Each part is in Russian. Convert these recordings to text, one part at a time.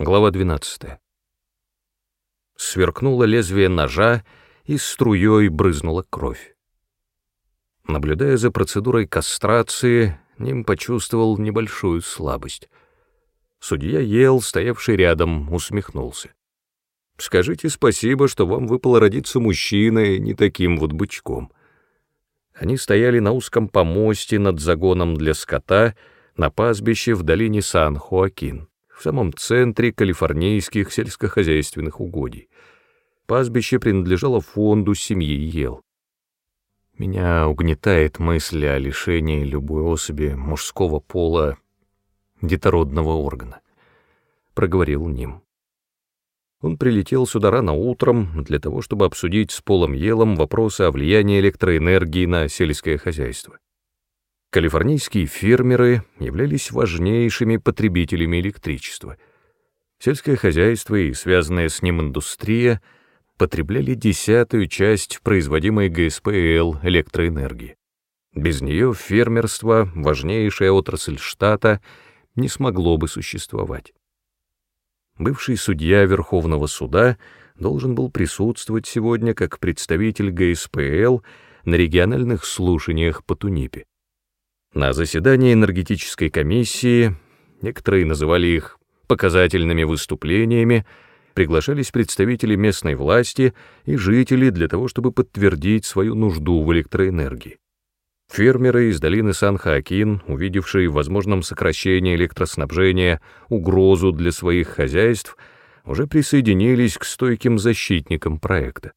Глава 12. Сверкнуло лезвие ножа, и струей брызнула кровь. Наблюдая за процедурой кастрации, Ним почувствовал небольшую слабость. Судья ел, стоявший рядом, усмехнулся. «Скажите спасибо, что вам выпало родиться мужчиной, не таким вот бычком». Они стояли на узком помосте над загоном для скота на пастбище в долине Сан-Хоакин в самом центре калифорнийских сельскохозяйственных угодий. Пастбище принадлежало фонду семьи Ел. Меня угнетает мысль о лишении любой особи мужского пола детородного органа, — проговорил Ним. Он прилетел сюда рано утром для того, чтобы обсудить с Полом Елом вопросы о влиянии электроэнергии на сельское хозяйство. Калифорнийские фермеры являлись важнейшими потребителями электричества. Сельское хозяйство и связанная с ним индустрия потребляли десятую часть производимой ГСПЛ электроэнергии. Без нее фермерство, важнейшая отрасль штата, не смогло бы существовать. Бывший судья Верховного суда должен был присутствовать сегодня как представитель ГСПЛ на региональных слушаниях по Тунипе. На заседании энергетической комиссии, некоторые называли их показательными выступлениями, приглашались представители местной власти и жители для того, чтобы подтвердить свою нужду в электроэнергии. Фермеры из долины Сан-Хоакин, увидевшие в возможном сокращении электроснабжения угрозу для своих хозяйств, уже присоединились к стойким защитникам проекта.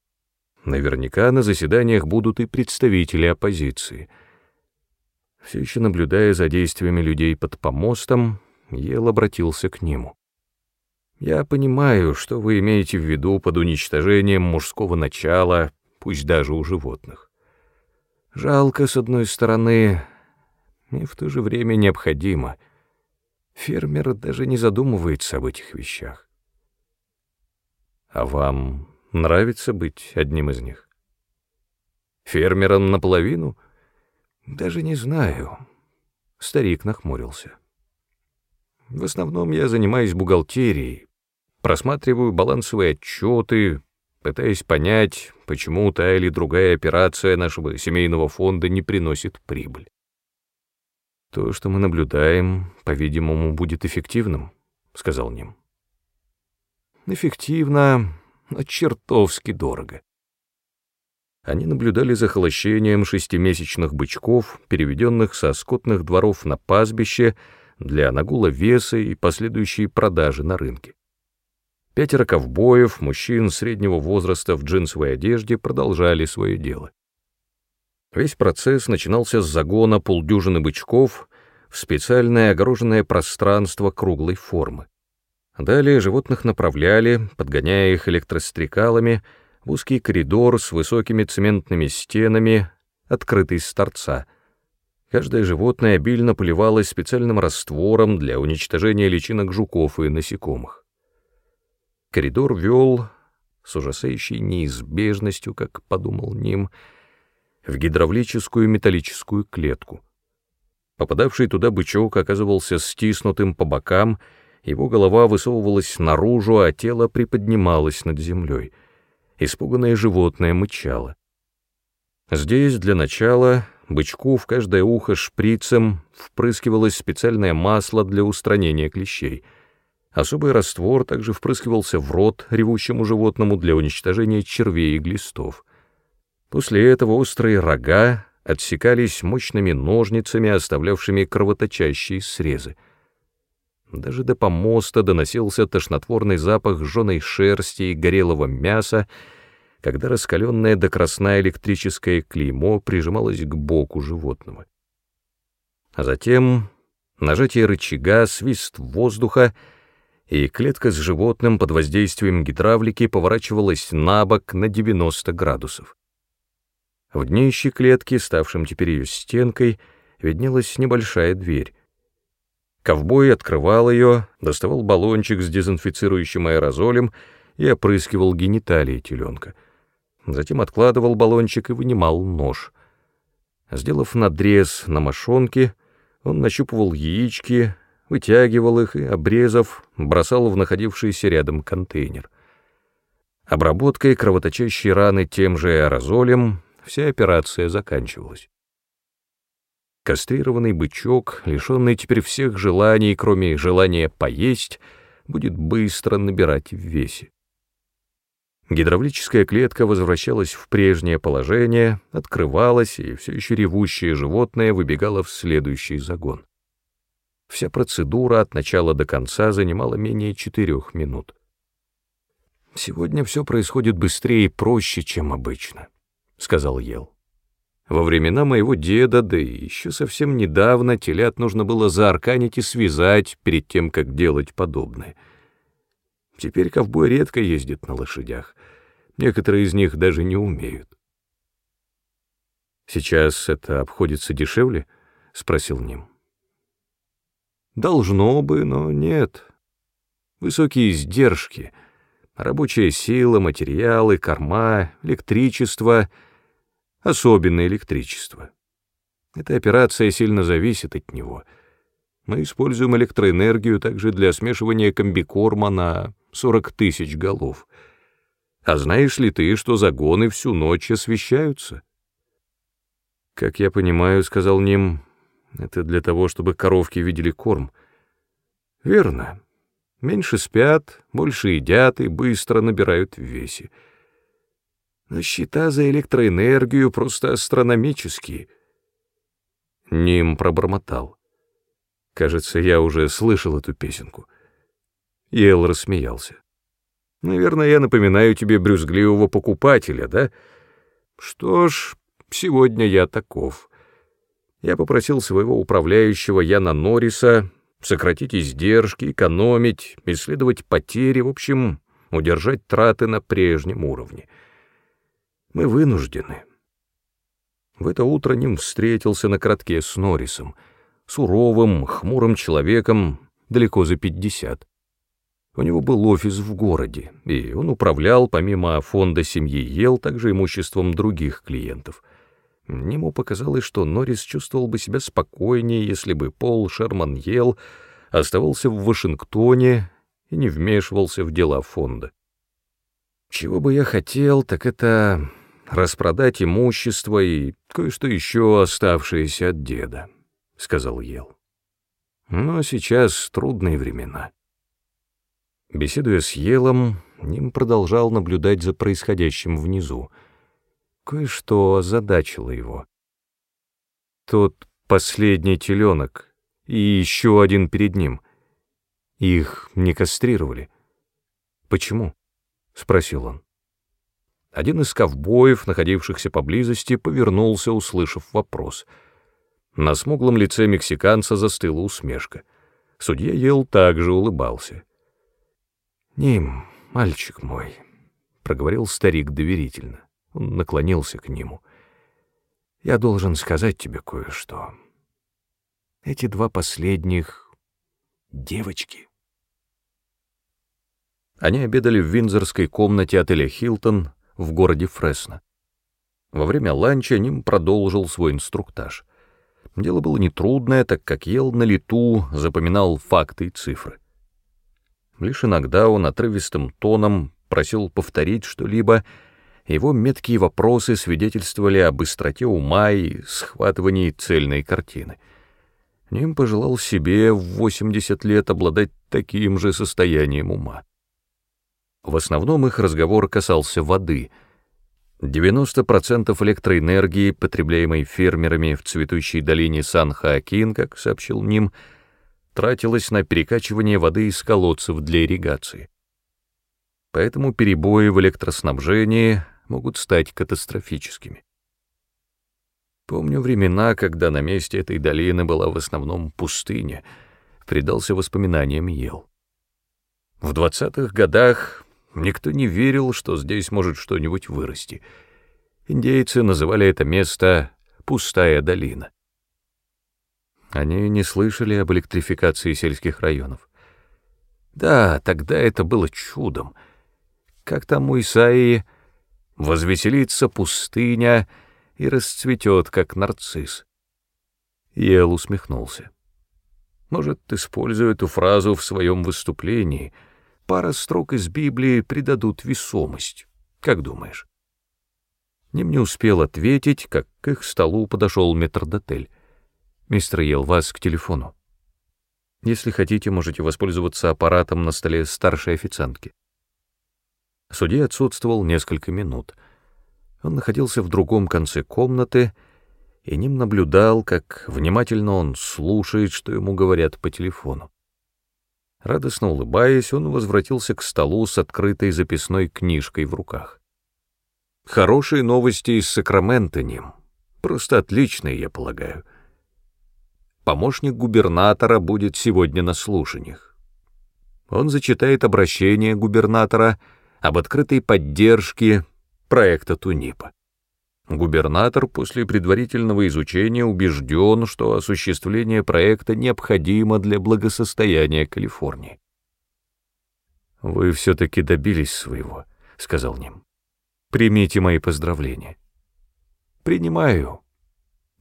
Наверняка на заседаниях будут и представители оппозиции — все еще наблюдая за действиями людей под помостом, Ел обратился к нему. «Я понимаю, что вы имеете в виду под уничтожением мужского начала, пусть даже у животных. Жалко, с одной стороны, и в то же время необходимо. Фермер даже не задумывается об этих вещах. А вам нравится быть одним из них? Фермером наполовину — даже не знаю. Старик нахмурился. В основном я занимаюсь бухгалтерией, просматриваю балансовые отчеты, пытаясь понять, почему та или другая операция нашего семейного фонда не приносит прибыль. То, что мы наблюдаем, по-видимому, будет эффективным, сказал Ним. Эффективно, но чертовски дорого. Они наблюдали за холощением шестимесячных бычков, переведенных со скотных дворов на пастбище для нагула веса и последующей продажи на рынке. Пятеро ковбоев, мужчин среднего возраста в джинсовой одежде, продолжали свое дело. Весь процесс начинался с загона полдюжины бычков в специальное огороженное пространство круглой формы. Далее животных направляли, подгоняя их электрострекалами, узкий коридор с высокими цементными стенами, открытый с торца. Каждое животное обильно поливалось специальным раствором для уничтожения личинок жуков и насекомых. Коридор вел с ужасающей неизбежностью, как подумал Ним, в гидравлическую металлическую клетку. Попадавший туда бычок оказывался стиснутым по бокам, его голова высовывалась наружу, а тело приподнималось над землей — испуганное животное мычало. Здесь для начала бычку в каждое ухо шприцем впрыскивалось специальное масло для устранения клещей. Особый раствор также впрыскивался в рот ревущему животному для уничтожения червей и глистов. После этого острые рога отсекались мощными ножницами, оставлявшими кровоточащие срезы. Даже до помоста доносился тошнотворный запах жженой шерсти и горелого мяса, когда раскаленное до красна электрическое клеймо прижималось к боку животного. А затем нажатие рычага, свист воздуха, и клетка с животным под воздействием гидравлики поворачивалась на бок на 90 градусов. В днище клетки, ставшем теперь ее стенкой, виднелась небольшая дверь. Ковбой открывал ее, доставал баллончик с дезинфицирующим аэрозолем и опрыскивал гениталии теленка. Затем откладывал баллончик и вынимал нож. Сделав надрез на мошонке, он нащупывал яички, вытягивал их и, обрезав, бросал в находившийся рядом контейнер. Обработкой кровоточащей раны тем же аэрозолем вся операция заканчивалась. Кастрированный бычок, лишенный теперь всех желаний, кроме желания поесть, будет быстро набирать в весе. Гидравлическая клетка возвращалась в прежнее положение, открывалась, и все еще ревущее животное выбегало в следующий загон. Вся процедура от начала до конца занимала менее четырех минут. «Сегодня все происходит быстрее и проще, чем обычно», — сказал Ел. «Во времена моего деда, да и еще совсем недавно, телят нужно было заарканить и связать перед тем, как делать подобное». Теперь ковбой редко ездит на лошадях. Некоторые из них даже не умеют. «Сейчас это обходится дешевле?» — спросил Ним. «Должно бы, но нет. Высокие издержки, рабочая сила, материалы, корма, электричество, особенное электричество. Эта операция сильно зависит от него. Мы используем электроэнергию также для смешивания комбикорма на 40 тысяч голов. А знаешь ли ты, что загоны всю ночь освещаются? Как я понимаю, — сказал Ним, — это для того, чтобы коровки видели корм. Верно. Меньше спят, больше едят и быстро набирают в весе. Но счета за электроэнергию просто астрономические. Ним пробормотал. Кажется, я уже слышал эту песенку. Ел рассмеялся. «Наверное, я напоминаю тебе брюзгливого покупателя, да? Что ж, сегодня я таков. Я попросил своего управляющего Яна Норриса сократить издержки, экономить, исследовать потери, в общем, удержать траты на прежнем уровне. Мы вынуждены». В это утро Ним встретился на кратке с Норрисом, суровым, хмурым человеком, далеко за пятьдесят. У него был офис в городе, и он управлял, помимо фонда семьи Ел, также имуществом других клиентов. Ему показалось, что Норрис чувствовал бы себя спокойнее, если бы Пол Шерман Ел оставался в Вашингтоне и не вмешивался в дела фонда. Чего бы я хотел, так это распродать имущество и кое-что еще оставшееся от деда, — сказал Ел. Но сейчас трудные времена. Беседуя с Елом, Ним продолжал наблюдать за происходящим внизу. Кое-что озадачило его. Тот последний теленок и еще один перед ним. Их не кастрировали. «Почему?» — спросил он. Один из ковбоев, находившихся поблизости, повернулся, услышав вопрос. На смуглом лице мексиканца застыла усмешка. Судья Ел также улыбался. «Ним, мальчик мой», — проговорил старик доверительно. Он наклонился к нему. «Я должен сказать тебе кое-что. Эти два последних — девочки». Они обедали в винзорской комнате отеля «Хилтон» в городе Фресно. Во время ланча Ним продолжил свой инструктаж. Дело было нетрудное, так как ел на лету, запоминал факты и цифры. Лишь иногда он отрывистым тоном просил повторить что-либо, его меткие вопросы свидетельствовали о быстроте ума и схватывании цельной картины. Ним пожелал себе в 80 лет обладать таким же состоянием ума. В основном их разговор касался воды. 90% электроэнергии, потребляемой фермерами в цветущей долине Сан-Хоакин, как сообщил Ним, — тратилось на перекачивание воды из колодцев для ирригации. Поэтому перебои в электроснабжении могут стать катастрофическими. Помню времена, когда на месте этой долины была в основном пустыня, предался воспоминаниям ел. В двадцатых годах никто не верил, что здесь может что-нибудь вырасти. Индейцы называли это место «пустая долина». Они не слышали об электрификации сельских районов. Да, тогда это было чудом. Как там у Исаии «Возвеселится пустыня и расцветет, как нарцисс». Ел усмехнулся. Может, используя эту фразу в своем выступлении, пара строк из Библии придадут весомость. Как думаешь? Ним не успел ответить, как к их столу подошел метрдотель. Мистер Елвас к телефону. Если хотите, можете воспользоваться аппаратом на столе старшей официантки. Судья отсутствовал несколько минут. Он находился в другом конце комнаты, и Ним наблюдал, как внимательно он слушает, что ему говорят по телефону. Радостно улыбаясь, он возвратился к столу с открытой записной книжкой в руках. Хорошие новости из Сакрамента, Ним. Просто отличные, я полагаю. Помощник губернатора будет сегодня на слушаниях. Он зачитает обращение губернатора об открытой поддержке проекта Тунипа. Губернатор после предварительного изучения убежден, что осуществление проекта необходимо для благосостояния Калифорнии. «Вы все-таки добились своего», — сказал Ним. Примите мои поздравления. Принимаю.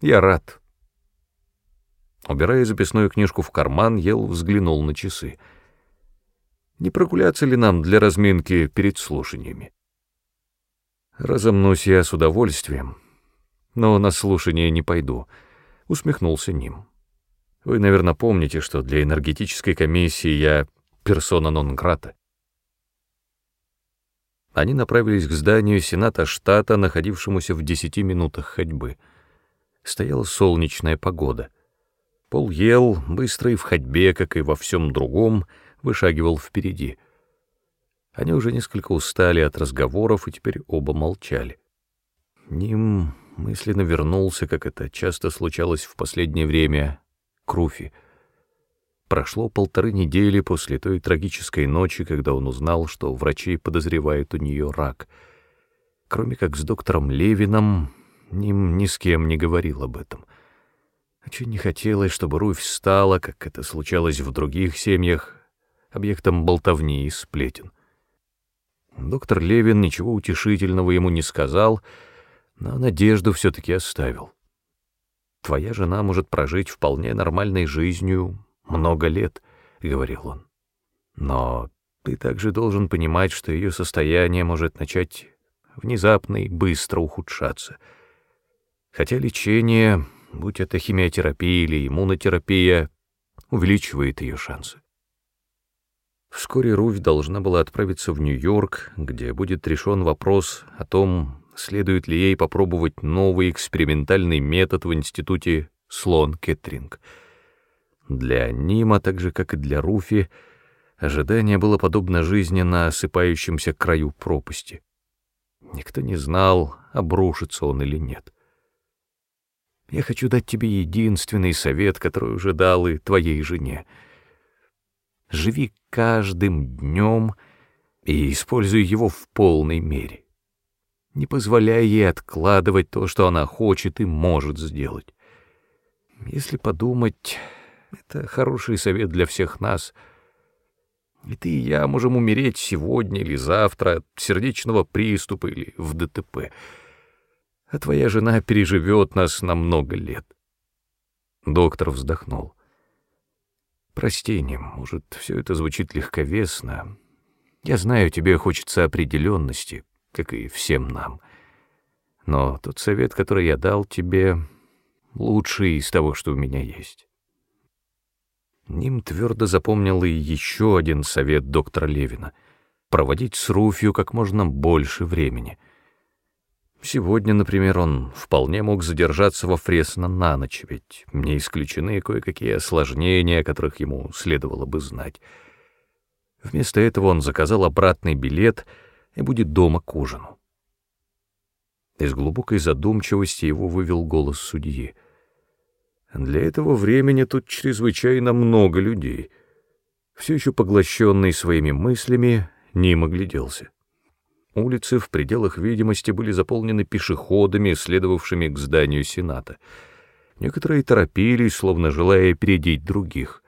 Я рад. Убирая записную книжку в карман, Ел взглянул на часы. Не прогуляться ли нам для разминки перед слушаниями? Разомнусь я с удовольствием, но на слушание не пойду, — усмехнулся Ним. Вы, наверное, помните, что для энергетической комиссии я персона нон-грата. Они направились к зданию Сената штата, находившемуся в десяти минутах ходьбы. Стояла солнечная погода. Пол ел, быстро и в ходьбе, как и во всем другом, вышагивал впереди. Они уже несколько устали от разговоров и теперь оба молчали. Ним мысленно вернулся, как это часто случалось в последнее время, к Руфи — Прошло полторы недели после той трагической ночи, когда он узнал, что врачи подозревают у нее рак. Кроме как с доктором Левином, Ним ни с кем не говорил об этом. Очень не хотелось, чтобы Руфь стала, как это случалось в других семьях, объектом болтовни и сплетен. Доктор Левин ничего утешительного ему не сказал, но надежду все-таки оставил. Твоя жена может прожить вполне нормальной жизнью, много лет, — говорил он. Но ты также должен понимать, что ее состояние может начать внезапно и быстро ухудшаться. Хотя лечение, будь это химиотерапия или иммунотерапия, увеличивает ее шансы. Вскоре Руфь должна была отправиться в Нью-Йорк, где будет решен вопрос о том, следует ли ей попробовать новый экспериментальный метод в институте Слон Кеттринг — для Нима, так же, как и для Руфи, ожидание было подобно жизни на осыпающемся краю пропасти. Никто не знал, обрушится он или нет. Я хочу дать тебе единственный совет, который уже дал и твоей жене. Живи каждым днем и используй его в полной мере. Не позволяй ей откладывать то, что она хочет и может сделать. Если подумать, это хороший совет для всех нас. И ты и я можем умереть сегодня или завтра от сердечного приступа или в ДТП. А твоя жена переживет нас на много лет. Доктор вздохнул. Прости, Ним, может, все это звучит легковесно. Я знаю, тебе хочется определенности, как и всем нам. Но тот совет, который я дал тебе, лучший из того, что у меня есть. Ним твердо запомнил и еще один совет доктора Левина — проводить с Руфью как можно больше времени. Сегодня, например, он вполне мог задержаться во Фресно на ночь, ведь не исключены кое-какие осложнения, о которых ему следовало бы знать. Вместо этого он заказал обратный билет и будет дома к ужину. Из глубокой задумчивости его вывел голос судьи — для этого времени тут чрезвычайно много людей. Все еще поглощенный своими мыслями, Ним огляделся. Улицы в пределах видимости были заполнены пешеходами, следовавшими к зданию Сената. Некоторые торопились, словно желая опередить других.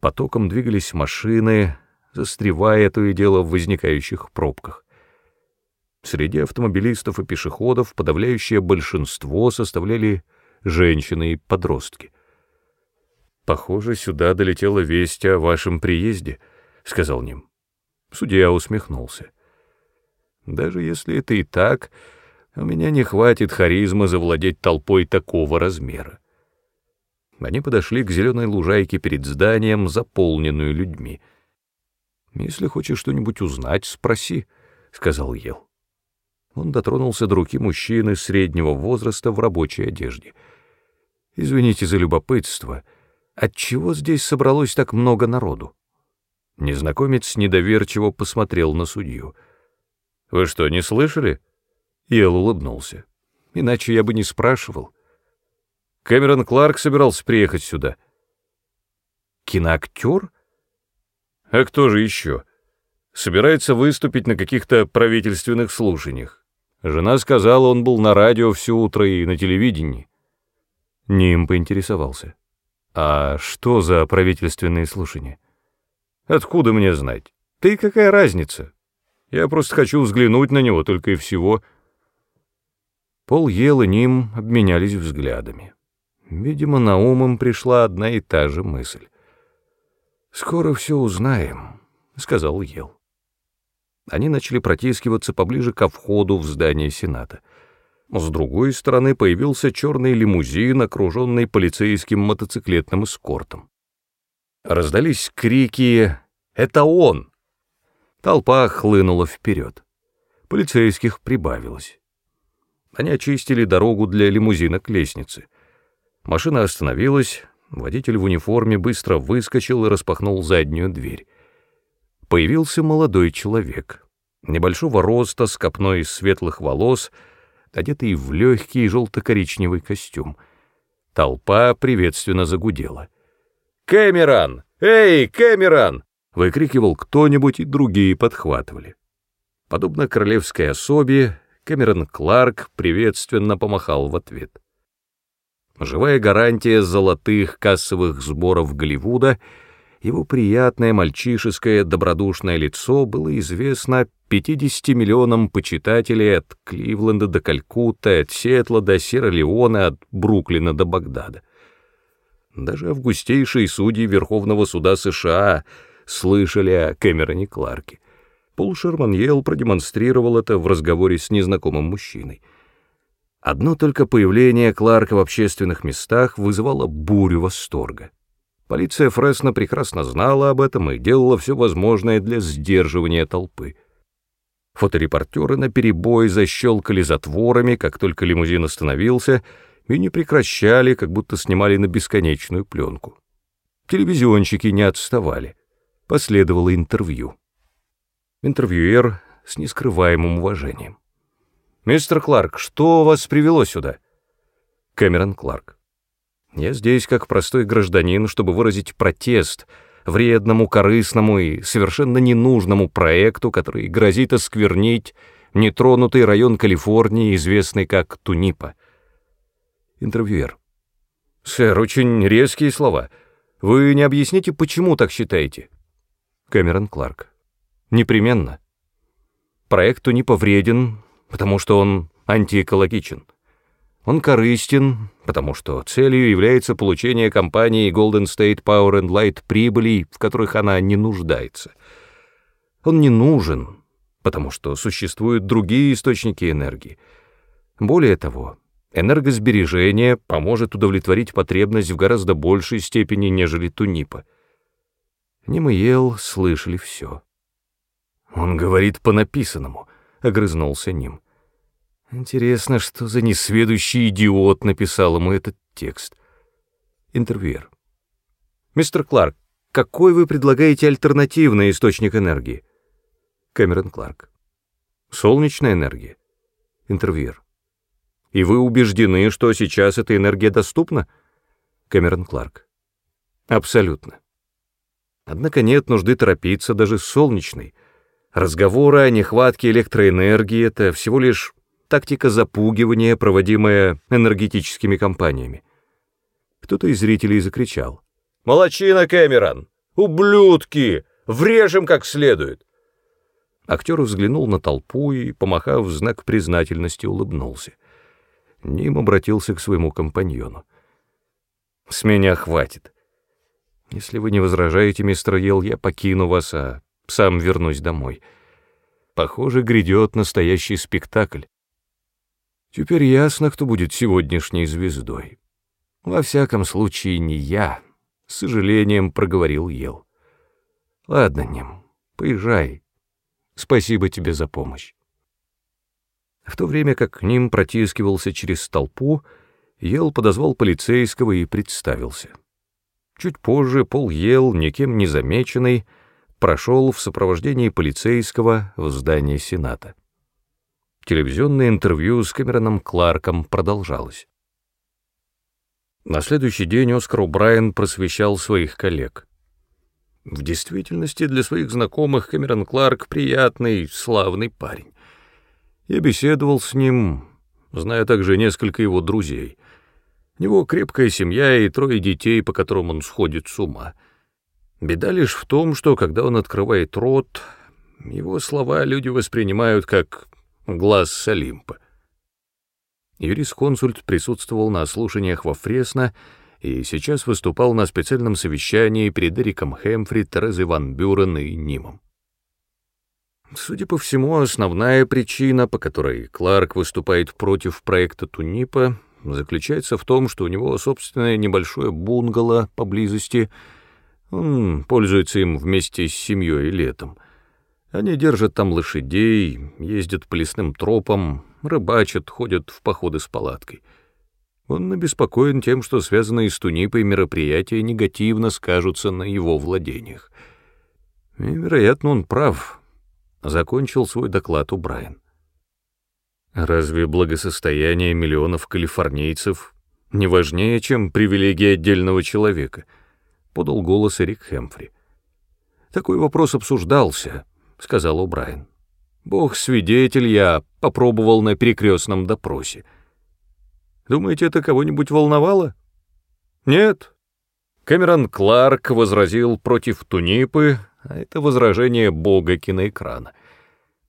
Потоком двигались машины, застревая то и дело в возникающих пробках. Среди автомобилистов и пешеходов подавляющее большинство составляли женщины и подростки. «Похоже, сюда долетела весть о вашем приезде», — сказал Ним. Судья усмехнулся. «Даже если это и так, у меня не хватит харизмы завладеть толпой такого размера». Они подошли к зеленой лужайке перед зданием, заполненную людьми. «Если хочешь что-нибудь узнать, спроси», — сказал Ел. Он дотронулся до руки мужчины среднего возраста в рабочей одежде. «Извините за любопытство. Отчего здесь собралось так много народу?» Незнакомец недоверчиво посмотрел на судью. «Вы что, не слышали?» Ел улыбнулся. «Иначе я бы не спрашивал». Кэмерон Кларк собирался приехать сюда. «Киноактер?» «А кто же еще?» «Собирается выступить на каких-то правительственных слушаниях. Жена сказала, он был на радио все утро и на телевидении». Ним поинтересовался. «А что за правительственные слушания?» «Откуда мне знать? Ты какая разница? Я просто хочу взглянуть на него, только и всего». Пол ел и Ним обменялись взглядами. Видимо, на ум им пришла одна и та же мысль. «Скоро все узнаем», — сказал Ел. Они начали протискиваться поближе ко входу в здание Сената. С другой стороны появился черный лимузин, окруженный полицейским мотоциклетным эскортом. Раздались крики «Это он!». Толпа хлынула вперед. Полицейских прибавилось. Они очистили дорогу для лимузина к лестнице — Машина остановилась, водитель в униформе быстро выскочил и распахнул заднюю дверь. Появился молодой человек, небольшого роста, с копной из светлых волос, одетый в легкий желто-коричневый костюм. Толпа приветственно загудела. «Кэмерон! Эй, Кэмерон!» — выкрикивал кто-нибудь, и другие подхватывали. Подобно королевской особе, Кэмерон Кларк приветственно помахал в ответ. Живая гарантия золотых кассовых сборов Голливуда, его приятное мальчишеское добродушное лицо было известно 50 миллионам почитателей от Кливленда до Калькутты, от Сиэтла до Сьерра-Леона, от Бруклина до Багдада. Даже августейшие судьи Верховного суда США слышали о Кэмероне Кларке. Пол Шерман продемонстрировал это в разговоре с незнакомым мужчиной. Одно только появление Кларка в общественных местах вызывало бурю восторга. Полиция Фресно прекрасно знала об этом и делала все возможное для сдерживания толпы. Фоторепортеры наперебой защелкали затворами, как только лимузин остановился, и не прекращали, как будто снимали на бесконечную пленку. Телевизионщики не отставали. Последовало интервью. Интервьюер с нескрываемым уважением. «Мистер Кларк, что вас привело сюда?» Кэмерон Кларк. «Я здесь как простой гражданин, чтобы выразить протест вредному, корыстному и совершенно ненужному проекту, который грозит осквернить нетронутый район Калифорнии, известный как Тунипа». Интервьюер. «Сэр, очень резкие слова. Вы не объясните, почему так считаете?» Кэмерон Кларк. «Непременно. Проект Тунипа вреден, потому что он антиэкологичен. Он корыстен, потому что целью является получение компании Golden State Power and Light прибылей, в которых она не нуждается. Он не нужен, потому что существуют другие источники энергии. Более того, энергосбережение поможет удовлетворить потребность в гораздо большей степени, нежели Тунипа. Ним и Ел слышали все. Он говорит по написанному —— огрызнулся Ним. Интересно, что за несведущий идиот написал ему этот текст. Интервьюер. Мистер Кларк, какой вы предлагаете альтернативный источник энергии? Кэмерон Кларк. Солнечная энергия. Интервьюер. И вы убеждены, что сейчас эта энергия доступна? Кэмерон Кларк. Абсолютно. Однако нет нужды торопиться даже с солнечной — Разговоры о нехватке электроэнергии — это всего лишь тактика запугивания, проводимая энергетическими компаниями. Кто-то из зрителей закричал. «Молодчина, Кэмерон! Ублюдки! Врежем как следует!» Актер взглянул на толпу и, помахав в знак признательности, улыбнулся. Ним обратился к своему компаньону. «С меня хватит. Если вы не возражаете, мистер Йелл, я покину вас, а сам вернусь домой. Похоже, грядет настоящий спектакль. Теперь ясно, кто будет сегодняшней звездой. Во всяком случае, не я, — с сожалением проговорил Ел. Ладно, Нем, поезжай. Спасибо тебе за помощь. В то время как к ним протискивался через толпу, Ел подозвал полицейского и представился. Чуть позже Пол Ел, никем не замеченный, прошел в сопровождении полицейского в здание Сената. Телевизионное интервью с Кэмероном Кларком продолжалось. На следующий день Оскар О'Брайен просвещал своих коллег. В действительности для своих знакомых Кэмерон Кларк приятный, славный парень. Я беседовал с ним, зная также несколько его друзей. У него крепкая семья и трое детей, по которым он сходит с ума. Беда лишь в том, что когда он открывает рот, его слова люди воспринимают как глаз с Олимпа. Юрисконсульт присутствовал на слушаниях во Фресно и сейчас выступал на специальном совещании перед Эриком Хэмфри, Терезой Ван Бюрен и Нимом. Судя по всему, основная причина, по которой Кларк выступает против проекта Тунипа, заключается в том, что у него собственное небольшое бунгало поблизости, он пользуется им вместе с семьей летом — они держат там лошадей, ездят по лесным тропам, рыбачат, ходят в походы с палаткой. Он обеспокоен тем, что связанные с Тунипой мероприятия негативно скажутся на его владениях. И, вероятно, он прав. Закончил свой доклад у Брайан. Разве благосостояние миллионов калифорнийцев не важнее, чем привилегии отдельного человека? Подал голос Эрик Хэмфри. Такой вопрос обсуждался, — сказал О'Брайен. «Бог свидетель, я попробовал на перекрестном допросе. Думаете, это кого-нибудь волновало?» «Нет». Кэмерон Кларк возразил против Тунипы, а это возражение бога киноэкрана.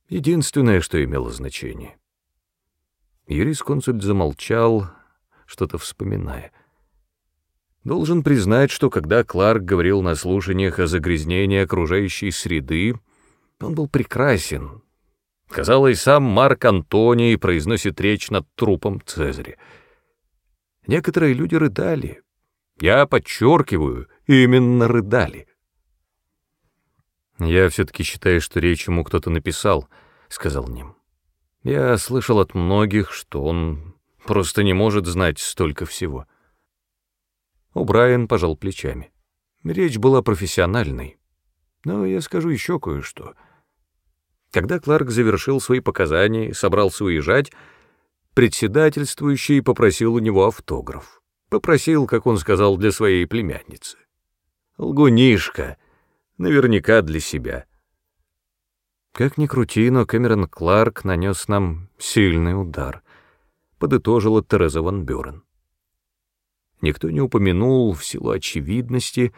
Единственное, что имело значение. Юрисконсульт замолчал, что-то вспоминая. Должен признать, что когда Кларк говорил на слушаниях о загрязнении окружающей среды, он был прекрасен. Казалось, сам Марк Антоний произносит речь над трупом Цезаря. Некоторые люди рыдали. Я подчеркиваю, именно рыдали. «Я все-таки считаю, что речь ему кто-то написал», — сказал Ним. «Я слышал от многих, что он просто не может знать столько всего». О'Брайен пожал плечами. Речь была профессиональной. Но я скажу еще кое-что — когда Кларк завершил свои показания и собрался уезжать, председательствующий попросил у него автограф. Попросил, как он сказал, для своей племянницы. Лгунишка, наверняка для себя. Как ни крути, но Кэмерон Кларк нанес нам сильный удар, подытожила Тереза Ван Бюрен. Никто не упомянул, в силу очевидности,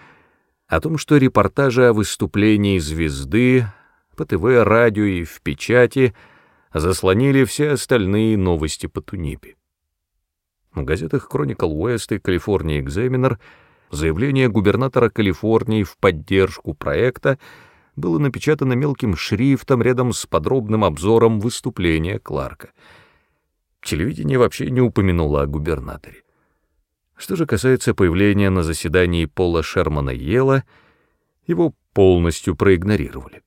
о том, что репортажи о выступлении звезды по ТВ, радио и в печати заслонили все остальные новости по Тунипе. В газетах Chronicle West и California Examiner заявление губернатора Калифорнии в поддержку проекта было напечатано мелким шрифтом рядом с подробным обзором выступления Кларка. Телевидение вообще не упомянуло о губернаторе. Что же касается появления на заседании Пола Шермана Йела, его полностью проигнорировали.